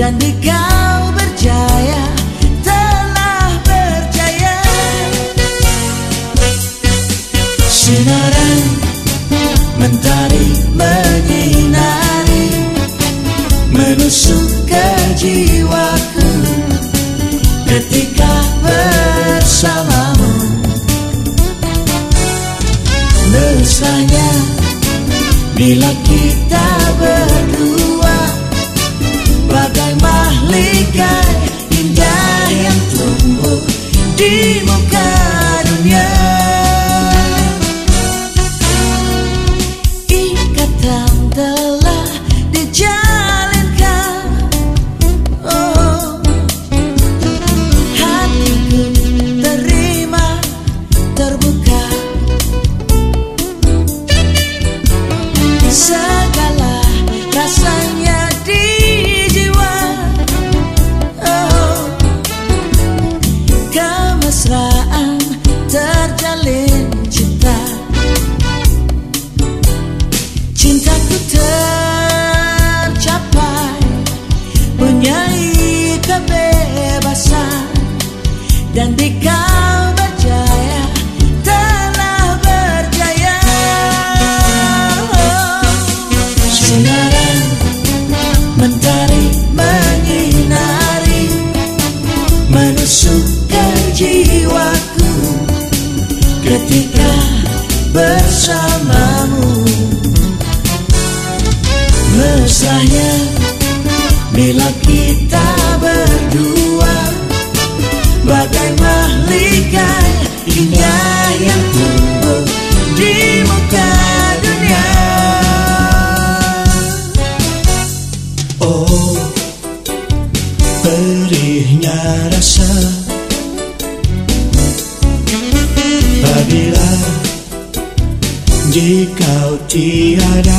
Dan di kau berjaya Telah berjaya. Sinaran mentari menyinari Menusuk ke jiwaku Ketika bersamamu. Mesranya Bila kita berdua mahligai indah yang tumbuh di muka dunia Ketika bersamamu. Mesranya Bila kita berdua Bagai mahligai indah yang tumbuh Apabila jika tiada